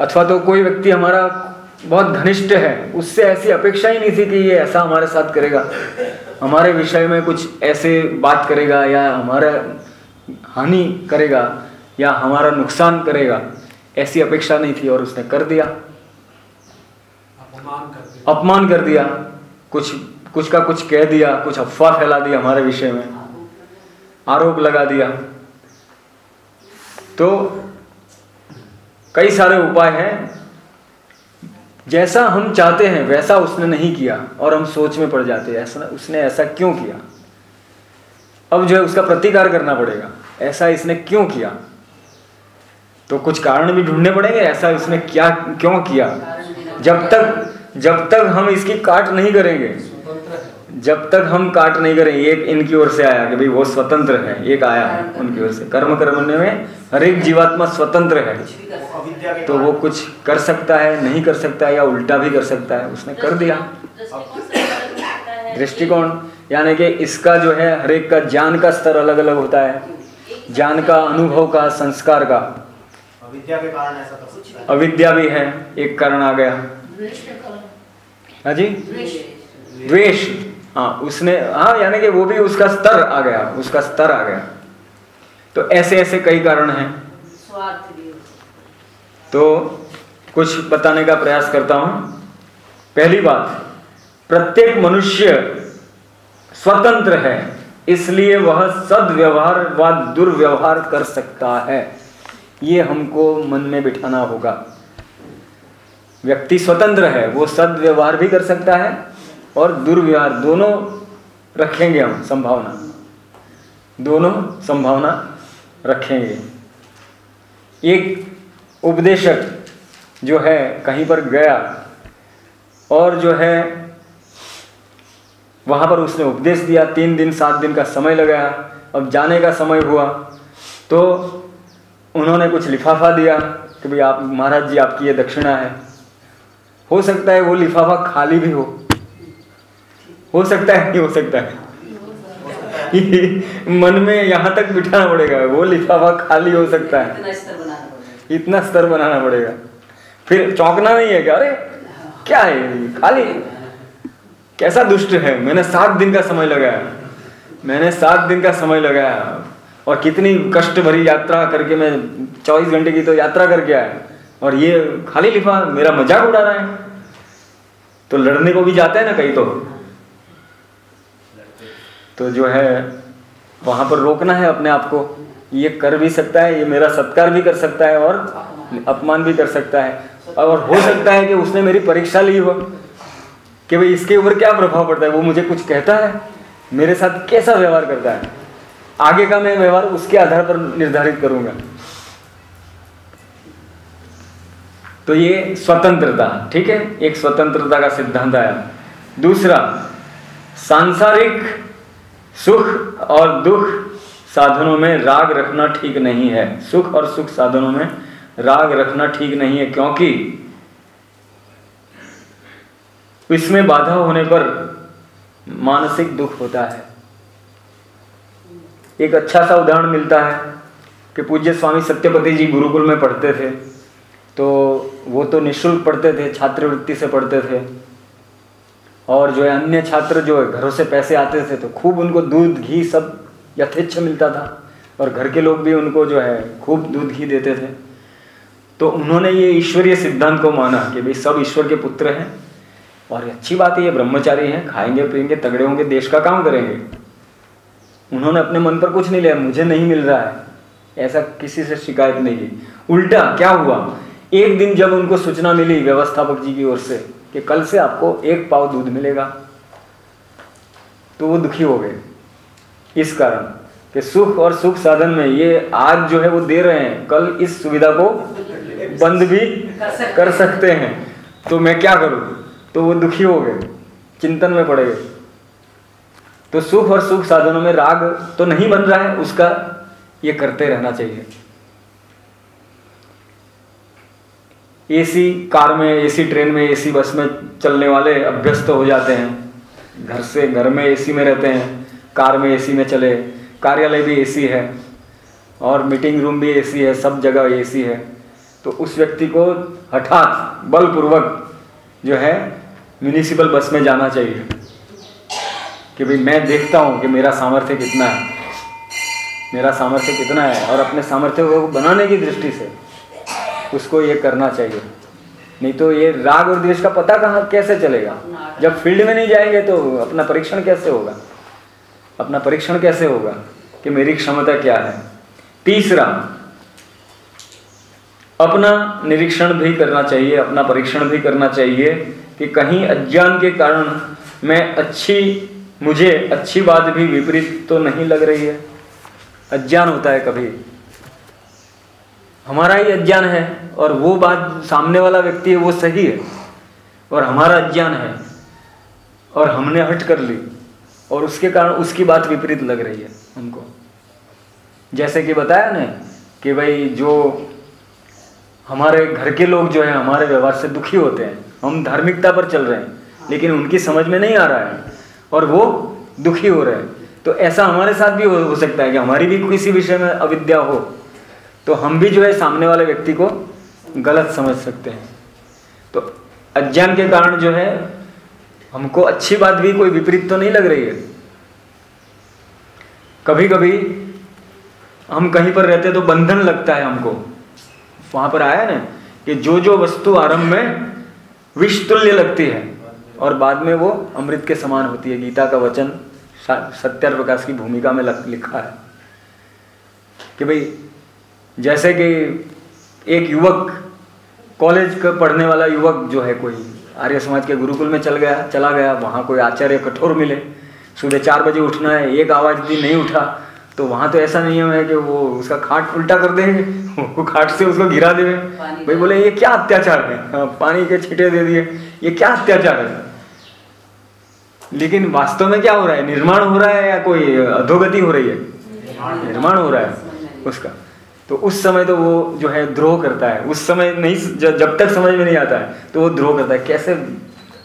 S1: अथवा तो कोई व्यक्ति हमारा बहुत घनिष्ठ है। उससे ऐसी अपेक्षा ही नहीं थी कि ये ऐसा हमारे साथ करेगा। हमारे विषय में कुछ ऐसे बात करेगा या हमारा हानि करेगा या हमारा नुकसान करेगा। ऐसी अपेक्षा नहीं थी और उसने कर दिया।
S3: अपमान
S1: कर दिया। कुछ कुछ का कुछ कह दिया, कुछ अफवाह फैला दी हमारे विषय में। आरोप लगा दिया। तो कई सारे उपाय हैं। जैसा हम चाहते हैं, वैसा उसने नहीं किया और हम सोच में पड़ जाते हैं, ऐसा उसने ऐसा क्यों किया? अब जो है उसका प्रतिकार करना पड़ेगा। ऐसा इसने क्यों किया? तो कुछ कारण भी ढूँढने पड़ेंगे, ऐसा इसने क्या, क्यों किया? जब तक जब तक हम इसकी काट नहीं करेंगे जब तक हम काट नहीं करेंगे एक इनकी ओर से आया कि भाई वो स्वतंत्र है, एक आया है उनकी ओर से। कर्म करने में हर एक जीवात्मा स्वतंत्र है।
S7: कर
S1: तो वो कुछ कर सकता है, नहीं कर सकता है या उल्टा भी कर सकता है, उसने कर दिया।
S10: दृष्टिकोण,
S1: यानी कि इसका जो है, हर एक का ज्ञान का स्तर अलग अलग होता है। ज्ञान का, अनुभव का, संस्कार का।
S2: अविद्या के कारण ऐसा कर
S1: अविद्या भी है, एक कारण आ गया। हाँ जी?
S7: द्वेष
S1: द्वेष। हाँ उसने हाँ यानी कि वो भी उसका स्तर आ गया उसका स्तर आ गया। तो ऐसे ऐसे कई कारण हैं। तो कुछ बताने का प्रयास करता हूँ। पहली बात प्रत्येक मनुष्य स्वतंत्र है इसलिए वह सदव्यवहार व दुर्व्यवहार कर सकता है। ये हमको मन में बिठाना होगा। व्यक्ति स्वतंत्र है वो सदव्यवहार भी कर सकता है और दुर्व्यवहार, दोनों रखेंगे हम संभावना। दोनों संभावना रखेंगे। एक उपदेशक जो है कहीं पर गया और जो है वहाँ पर उसने उपदेश दिया, तीन दिन, सात दिन का समय लगाया। अब जाने का समय हुआ तो उन्होंने कुछ लिफाफा दिया कि भाई आप, महाराज जी, आपकी ये दक्षिणा है। हो सकता है वो लिफाफा खाली भी हो। हो सकता है नहीं हो सकता है। <laughs> मन में यहाँ तक बिठाना पड़ेगा वो लिफाफा खाली हो सकता है।
S7: इतना स्तर बनाना पड़ेगा।
S1: इतना स्तर बनाना पड़ेगा। फिर चौंकना नहीं है क्या? अरे क्या है खाली। कैसा दुष्ट है? मैंने सात दिन का समय लगाया। मैंने सात दिन का समय लगाया। और कितनी कष्ट भरी यात्रा करके मैं चौबीस घंटे की तो यात्रा करके आया। और ये खाली लिफा मेरा मज़ाक उड़ा रहा है। तो लड़ने को भी जाते हैं ना कहीं तो। तो जो है, वहाँ पर रोकना है अपने आप को। ये कर भी सकता है, ये मेरा सत्कार भी कर सकता है और अपमान भी कर सकता है। और हो सकता है कि उसने मेरी परीक्षा ली हो, कि भाई इसके ऊपर क्या प्रभाव पड़ता है, वो मुझे कुछ कहता है, मेरे साथ कैसा व्यवहार करता है। आगे का मैं व्यवहार उसके आधार पर निर्धारित करूँगा। तो ये स्वतंत्रता, ठीक है? एक स्वतंत्रता का सिद्धांत आया। दूसरा, सांसारिक सुख और दुख साधनों में राग रखना ठीक नहीं है। सुख और सुख साधनों में राग रखना ठीक नहीं है, क्योंकि इसमें बाधा होने पर मानसिक दुख होता है। एक अच्छा सा उदाहरण मिलता है कि पूज्य स्वामी सत्यपति जी गुरुकुल में पढ़ते थे तो वो तो निशुल्क पढ़ते थे, छात्रवृत्ति से पढ़ते थे। और जो है अन्य छात्र जो है, घरों से पैसे आते थे तो खूब उनको दूध, घी सब यथेच्छ मिलता था। और घर के लोग भी उनको जो है, खूब दूध, घी देते थे। तो उन्होंने ये ईश्वरीय सिद्धांत को माना कि भाई, सब ईश्वर के पुत्र हैं और अच्छी बात है, ये ब्रह्मचारी हैं, खाएँगे पिएँगे तगड़े होंगे, देश का काम करेंगे। उन्होंने अपने मन पर कुछ नहीं लिया, मुझे नहीं मिल रहा है, ऐसा किसी से शिकायत नहीं की। उल्टा क्या हुआ? एक दिन जब उनको सूचना मिली व्यवस्थापक जी की ओर से कि कल से आपको एक पाव दूध मिलेगा। तो वो दुखी हो गए। इस कारण कि सुख और सुख साधन में ये आज जो है वो दे रहे हैं। कल इस सुविधा को बंद भी कर सकते हैं। तो मैं क्या करूँ? तो वो दुखी हो गए। चिंतन में पड़े। गए तो सुख और सुख साधनों में राग तो नहीं बन रहा है, उसका ये करते रहना चाहिए। एसी कार में, एसी ट्रेन में, एसी बस में चलने वाले अभ्यस्त हो जाते हैं। घर से घर में एसी में रहते हैं, कार में एसी में चले, कार्यालय भी एसी है और मीटिंग रूम भी एसी है, सब जगह एसी है। तो उस व्यक्ति को हठात बलपूर्वक जो है म्यूनिसिपल बस में जाना चाहिए कि भाई मैं देखता हूँ कि मेरा सामर्थ्य कितना है। मेरा सामर्थ्य कितना है और अपने सामर्थ्य को बनाने की दृष्टि से उसको ये करना चाहिए। नहीं तो ये राग और द्वेष का पता कहाँ, कैसे चलेगा? जब फ़ील्ड में नहीं जाएँगे तो अपना परीक्षण कैसे होगा? अपना परीक्षण कैसे होगा कि मेरी क्षमता क्या है? तीसरा, अपना निरीक्षण भी करना चाहिए, अपना परीक्षण भी करना चाहिए कि कहीं अज्ञान के कारण मैं अच्छी, मुझे अच्छी बात भी विपरीत तो नहीं लग रही है? अज्ञान होता है कभी। हमारा ही अज्ञान है और वो बात सामने वाला व्यक्ति है वो सही है। और हमारा अज्ञान है और हमने हट कर ली और उसके कारण उसकी बात विपरीत लग रही है हमको। जैसे कि बताया ना कि भाई जो हमारे घर के लोग जो है हमारे व्यवहार से दुखी होते हैं हम धार्मिकता पर चल रहे हैं लेकिन उनकी समझ में नहीं आ रहा है और वो दुखी हो रहे हैं। तो ऐसा हमारे साथ भी हो, हो सकता है कि हमारी भी किसी विषय में अविद्या हो। तो हम भी जो है सामने वाले व्यक्ति को गलत समझ सकते हैं। तो अज्ञान के कारण जो है, हमको अच्छी बात भी कोई विपरीत तो नहीं लग रही है। कभी कभी हम कहीं पर रहते तो बंधन लगता है हमको। वहाँ पर आया ना कि जो जो वस्तु आरंभ में विषतुल्य लगती है और बाद में वो अमृत के समान होती है। गीता का वचन सत्य प्रकाश की भूमिका में लिखा है कि भाई जैसे कि एक युवक कॉलेज का पढ़ने वाला युवक जो है कोई आर्य समाज के गुरुकुल में चल गया चला गया वहाँ कोई आचार्य कठोर मिले। सुबह चार बजे उठना है एक आवाज़ भी नहीं उठा तो वहाँ तो ऐसा नियम है कि वो उसका खाट उल्टा कर देंगे <laughs> वो खाट से उसको गिरा देंगे। भाई बोले ये क्या अत्याचार है? हाँ, पानी के छिटे दे दिए। ये क्या अत्याचार है? लेकिन वास्तव में क्या हो रहा है? निर्माण हो रहा है या कोई अधोगति हो रही है? निर्माण हो रहा है। उसका। तो उस समय तो वो जो है द्रोह करता है। उस समय नहीं, जब तक समझ में नहीं आता है तो वो द्रोह करता है। कैसे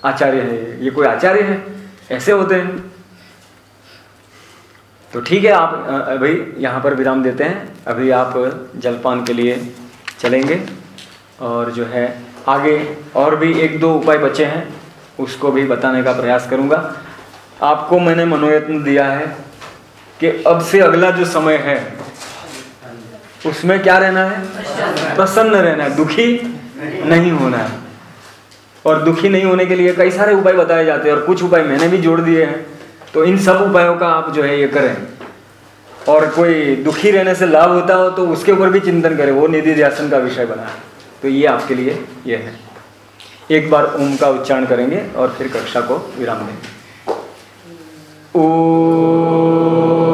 S1: आचार्य है? ये कोई आचार्य है? ऐसे होते हैं। तो ठीक है, आप अभी यहाँ पर विराम देते हैं। अभी आप जलपान के लिए चलेंगे। और जो है, आगे और भी एक दो उपाय बचे हैं, उसको भी बताने का प्रयास करूँगा। आपको मैंने मनोयत्न दिया है कि अब से अगला जो समय है उसमें क्या रहना है? प्रसन्न रहना है, दुखी नहीं होना है। और दुखी नहीं होने के लिए कई सारे उपाय बताए जाते हैं और कुछ उपाय मैंने भी जोड़ दिए हैं। तो इन सब उपायों का आप जो है ये करें। और कोई दुखी रहने से लाभ होता हो तो उसके ऊपर भी चिंतन करें, वो निधि ध्यासन का विषय बना तो ये आपके लिए ये है। एक बार ओम का उच्चारण करेंगे और फिर कक्षा को विराम देंगे। ओ